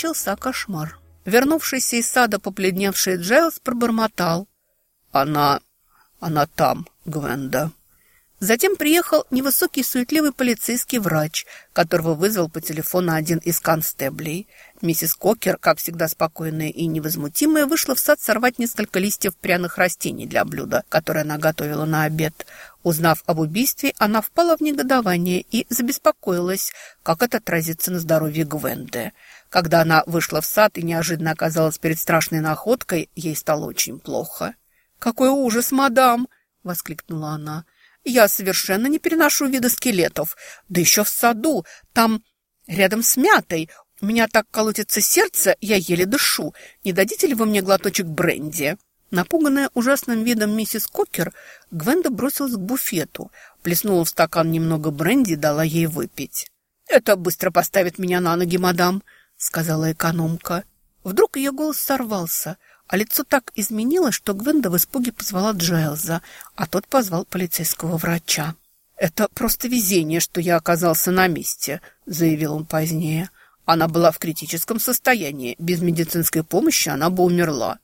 Начался кошмар. Вернувшийся из сада побледневший Джайлз пробормотал. «Она... она там, Гвенда». Затем приехал невысокий суетливый полицейский врач, которого вызвал по телефону один из констеблей. Миссис Кокер, как всегда спокойная и невозмутимая, вышла в сад сорвать несколько листьев пряных растений для блюда, которое она готовила на обед. Узнав об убийстве, она впала в негодование и забеспокоилась, как это отразится на здоровье Гвенды. Когда она вышла в сад и неожиданно оказалась перед страшной находкой, ей стало очень плохо. «Какой ужас, мадам!» — воскликнула она. Я совершенно не переношу вида скелетов. Да еще в саду, там рядом с мятой. У меня так колотится сердце, я еле дышу. Не дадите ли вы мне глоточек бренди?» Напуганная ужасным видом миссис Кокер, Гвенда бросилась к буфету, плеснула в стакан немного бренди и дала ей выпить. «Это быстро поставит меня на ноги, мадам», — сказала экономка. Вдруг ее голос сорвался — а лицо так изменилось, что Гвенда в испуге позвала Джайлза, а тот позвал полицейского врача. «Это просто везение, что я оказался на месте», — заявил он позднее. «Она была в критическом состоянии. Без медицинской помощи она бы умерла».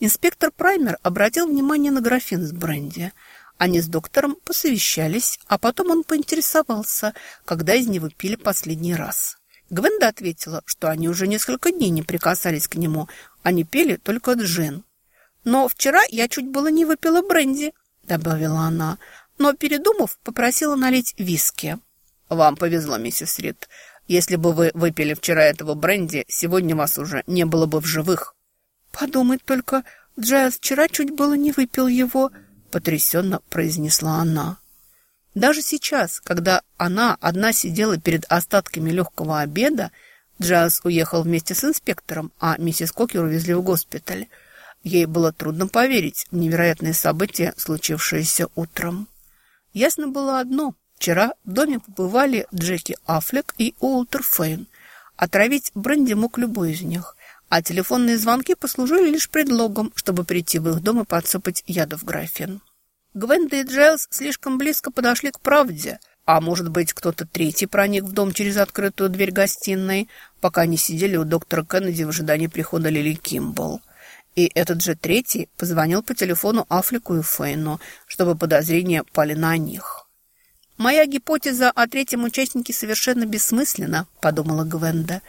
Инспектор Праймер обратил внимание на графин с бренди. Они с доктором посовещались, а потом он поинтересовался, когда из него пили последний раз. Гвенда ответила, что они уже несколько дней не прикасались к нему, они пели только джин. «Но вчера я чуть было не выпила бренди», — добавила она, но, передумав, попросила налить виски. «Вам повезло, миссис Рид. Если бы вы выпили вчера этого бренди, сегодня вас уже не было бы в живых». «Подумать только, Джайлз вчера чуть было не выпил его», — потрясенно произнесла она. Даже сейчас, когда она одна сидела перед остатками легкого обеда, Джаз уехал вместе с инспектором, а миссис Кокер увезли в госпиталь. Ей было трудно поверить в невероятные события, случившиеся утром. Ясно было одно. Вчера в доме побывали Джеки Аффлек и Уолтер Фейн. Отравить бренди мог любой из них, а телефонные звонки послужили лишь предлогом, чтобы прийти в их дом и подсыпать яду в графин. Гвенда и Джайлз слишком близко подошли к правде, а может быть, кто-то третий проник в дом через открытую дверь гостиной, пока они сидели у доктора Кеннеди в ожидании прихода Лили Кимбл. И этот же третий позвонил по телефону Афлику и Фейну, чтобы подозрения пали на них. «Моя гипотеза о третьем участнике совершенно бессмысленна», — подумала Гвенда.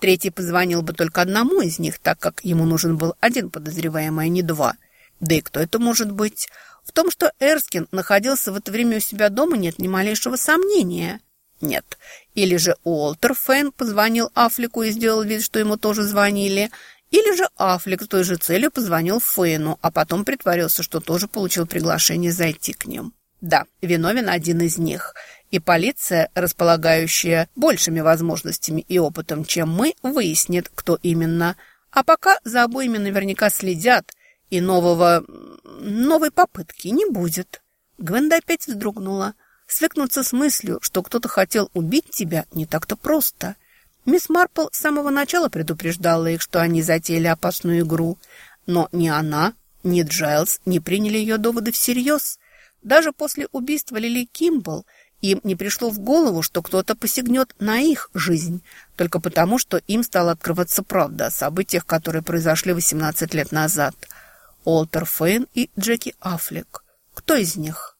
Третий позвонил бы только одному из них, так как ему нужен был один подозреваемый, а не два. Да и кто это может быть? В том, что Эрскин находился в это время у себя дома, нет ни малейшего сомнения. Нет. Или же Уолтер Фэн позвонил Афлику и сделал вид, что ему тоже звонили. Или же Афлик с той же целью позвонил Фэну, а потом притворился, что тоже получил приглашение зайти к ним. Да, виновен один из них. И полиция, располагающая большими возможностями и опытом, чем мы, выяснит, кто именно. А пока за обоими наверняка следят, и нового новой попытки не будет. Гвенда опять вздрогнула. Свыкнуться с мыслью, что кто-то хотел убить тебя, не так-то просто. Мисс Марпл с самого начала предупреждала их, что они затеяли опасную игру. Но ни она, ни Джайлз не приняли ее доводы всерьез. Даже после убийства Лили Кимбл им не пришло в голову, что кто-то посягнет на их жизнь, только потому, что им стала открываться правда о событиях, которые произошли 18 лет назад – Олтер Фейн и Джеки Аффлек. Кто из них?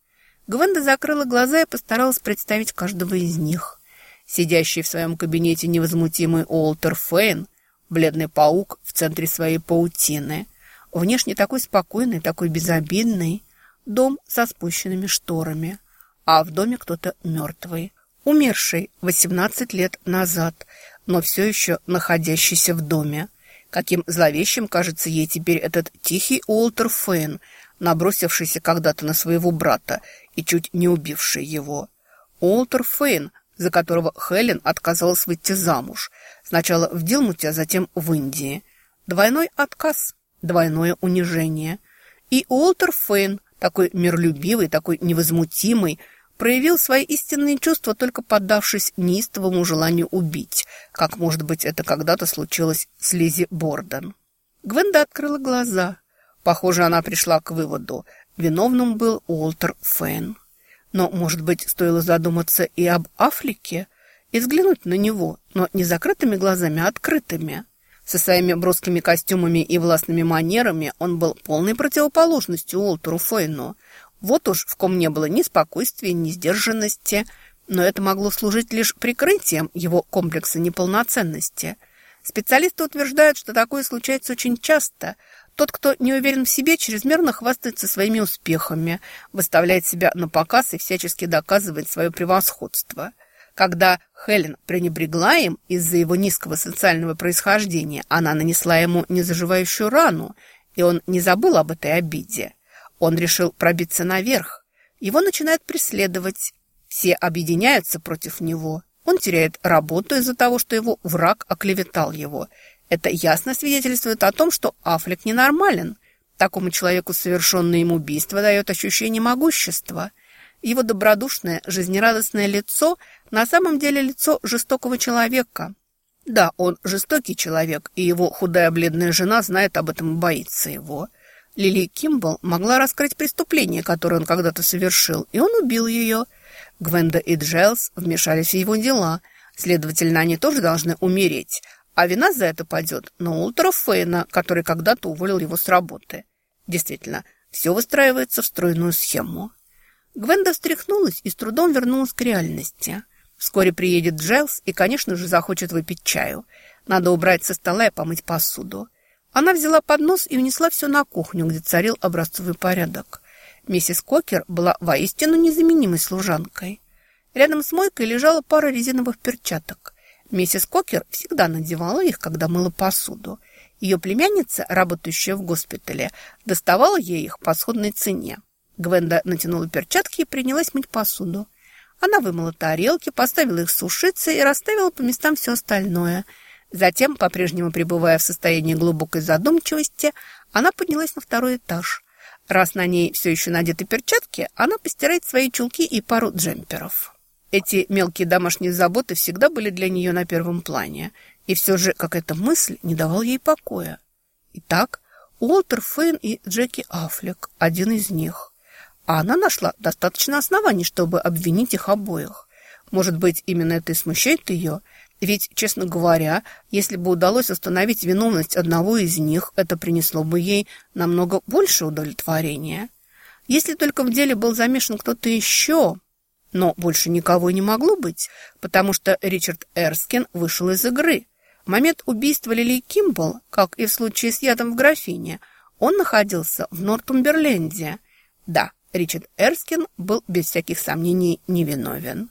Гвенда закрыла глаза и постаралась представить каждого из них. Сидящий в своем кабинете невозмутимый Олтер Фейн, бледный паук в центре своей паутины. Внешне такой спокойный, такой безобидный. Дом со спущенными шторами. А в доме кто-то мертвый. Умерший 18 лет назад, но все еще находящийся в доме. Каким зловещим кажется ей теперь этот тихий Уолтер Фейн, набросившийся когда-то на своего брата и чуть не убивший его. Уолтер Фейн, за которого Хелен отказалась выйти замуж. Сначала в Дилмуте, а затем в Индии. Двойной отказ, двойное унижение. И Уолтер Фейн, такой миролюбивый, такой невозмутимый, проявил свои истинные чувства, только поддавшись неистовому желанию убить, как, может быть, это когда-то случилось с Лизи Борден. Гвенда открыла глаза. Похоже, она пришла к выводу. Виновным был Уолтер Фэн. Но, может быть, стоило задуматься и об Афлике? и взглянуть на него, но не закрытыми глазами, а открытыми. Со своими броскими костюмами и властными манерами он был полной противоположностью Уолтеру Фейну. Вот уж в ком не было ни спокойствия, ни сдержанности, но это могло служить лишь прикрытием его комплекса неполноценности. Специалисты утверждают, что такое случается очень часто. Тот, кто не уверен в себе, чрезмерно хвастается своими успехами, выставляет себя на показ и всячески доказывает свое превосходство – когда Хелен пренебрегла им из-за его низкого социального происхождения, она нанесла ему незаживающую рану, и он не забыл об этой обиде. Он решил пробиться наверх. Его начинают преследовать. Все объединяются против него. Он теряет работу из-за того, что его враг оклеветал его. Это ясно свидетельствует о том, что Аффлек ненормален. Такому человеку совершенное им убийство дает ощущение могущества. Его добродушное, жизнерадостное лицо на самом деле лицо жестокого человека. Да, он жестокий человек, и его худая бледная жена знает об этом и боится его. Лили Кимбл могла раскрыть преступление, которое он когда-то совершил, и он убил ее. Гвенда и Джелс вмешались в его дела. Следовательно, они тоже должны умереть. А вина за это пойдет на Ултера Фейна, который когда-то уволил его с работы. Действительно, все выстраивается в стройную схему. Гвенда встряхнулась и с трудом вернулась к реальности. Вскоре приедет Джелс и, конечно же, захочет выпить чаю. Надо убрать со стола и помыть посуду. Она взяла поднос и унесла все на кухню, где царил образцовый порядок. Миссис Кокер была воистину незаменимой служанкой. Рядом с мойкой лежала пара резиновых перчаток. Миссис Кокер всегда надевала их, когда мыла посуду. Ее племянница, работающая в госпитале, доставала ей их по сходной цене. Гвенда натянула перчатки и принялась мыть посуду. Она вымыла тарелки, поставила их сушиться и расставила по местам все остальное. Затем, по-прежнему пребывая в состоянии глубокой задумчивости, она поднялась на второй этаж. Раз на ней все еще надеты перчатки, она постирает свои чулки и пару джемперов. Эти мелкие домашние заботы всегда были для нее на первом плане. И все же какая-то мысль не давала ей покоя. Итак, Уолтер Фейн и Джеки Аффлек, один из них. А она нашла достаточно оснований, чтобы обвинить их обоих. Может быть, именно это и смущает ее? Ведь, честно говоря, если бы удалось установить виновность одного из них, это принесло бы ей намного больше удовлетворения. Если только в деле был замешан кто-то еще... Но больше никого не могло быть, потому что Ричард Эрскин вышел из игры. В момент убийства Лили Кимбл, как и в случае с ядом в графине, он находился в Нортумберленде. Да, Ричард Эрскин был без всяких сомнений невиновен.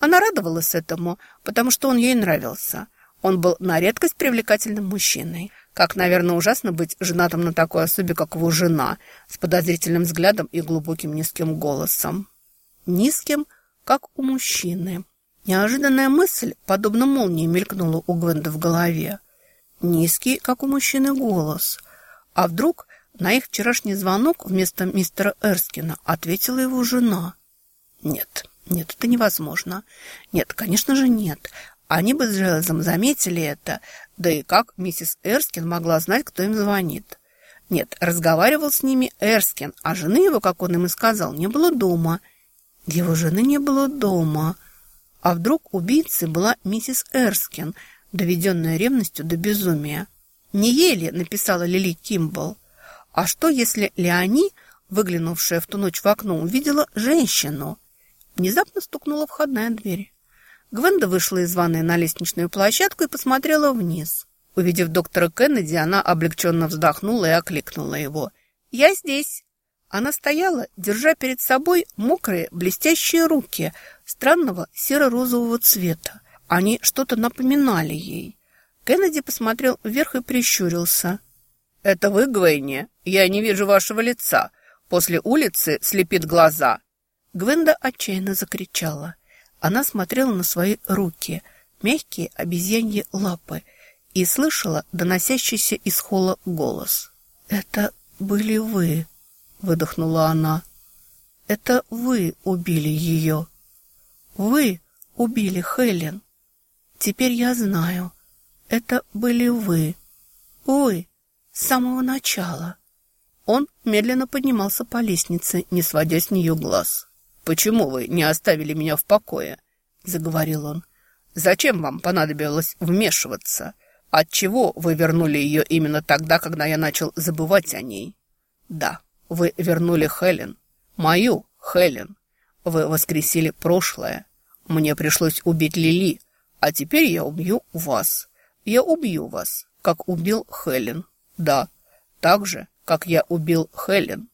Она радовалась этому, потому что он ей нравился. Он был на редкость привлекательным мужчиной. Как, наверное, ужасно быть женатым на такой особе, как его жена, с подозрительным взглядом и глубоким низким голосом. Низким, как у мужчины. Неожиданная мысль, подобно молнии, мелькнула у Гвенда в голове. Низкий, как у мужчины, голос. А вдруг на их вчерашний звонок вместо мистера Эрскина ответила его жена. Нет, нет, это невозможно. Нет, конечно же нет. Они бы с Железом заметили это. Да и как миссис Эрскин могла знать, кто им звонит? Нет, разговаривал с ними Эрскин, а жены его, как он им и сказал, не было дома. Его жены не было дома. А вдруг убийцей была миссис Эрскин, доведенная ревностью до безумия? Не еле написала Лили Кимбл. А что, если Леони, выглянувшая в ту ночь в окно, увидела женщину? Внезапно стукнула входная дверь. Гвенда вышла из ванной на лестничную площадку и посмотрела вниз. Увидев доктора Кеннеди, она облегченно вздохнула и окликнула его. «Я здесь!» Она стояла, держа перед собой мокрые, блестящие руки странного серо-розового цвета. Они что-то напоминали ей. Кеннеди посмотрел вверх и прищурился. «Это вы, Гвенни? Я не вижу вашего лица. После улицы слепит глаза». Гвенда отчаянно закричала. Она смотрела на свои руки, мягкие обезьяньи лапы, и слышала доносящийся из холла голос. «Это были вы», — выдохнула она. «Это вы убили ее. Вы убили Хелен. Теперь я знаю. Это были вы. Вы с самого начала. Он медленно поднимался по лестнице, не сводя с нее глаз. «Почему вы не оставили меня в покое?» — заговорил он. Зачем вам понадобилось вмешиваться? Отчего вы вернули ее именно тогда, когда я начал забывать о ней? Да, вы вернули Хелен. Мою Хелен. Вы воскресили прошлое. Мне пришлось убить Лили, а теперь я убью вас. Я убью вас, как убил Хелен. Да, так же, как я убил Хелен.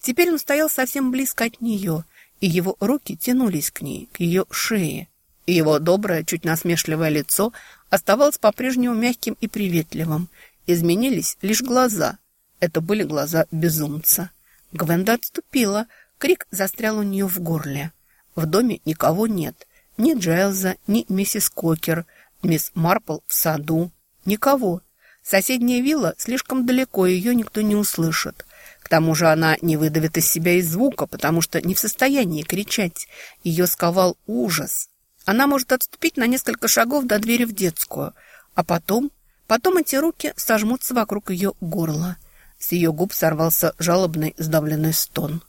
Теперь он стоял совсем близко от нее, и его руки тянулись к ней, к ее шее. И его доброе, чуть насмешливое лицо оставалось по-прежнему мягким и приветливым. Изменились лишь глаза. Это были глаза безумца. Гвенда отступила. Крик застрял у нее в горле. В доме никого нет. Ни Джайлза, ни миссис Кокер, мисс Марпл в саду. Никого. Соседняя вилла слишком далеко, ее никто не услышит. К тому же она не выдавит из себя и звука, потому что не в состоянии кричать. Ее сковал ужас. Она может отступить на несколько шагов до двери в детскую, а потом, потом эти руки сожмутся вокруг ее горла. С ее губ сорвался жалобный сдавленный стон.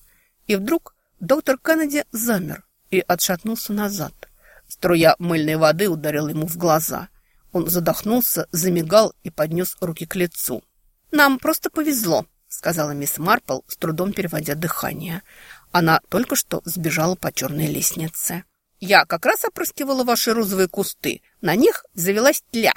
И вдруг доктор Кеннеди замер и отшатнулся назад. Струя мыльной воды ударила ему в глаза. Он задохнулся, замигал и поднес руки к лицу. «Нам просто повезло», — сказала мисс Марпл, с трудом переводя дыхание. Она только что сбежала по черной лестнице. «Я как раз опрыскивала ваши розовые кусты. На них завелась тля».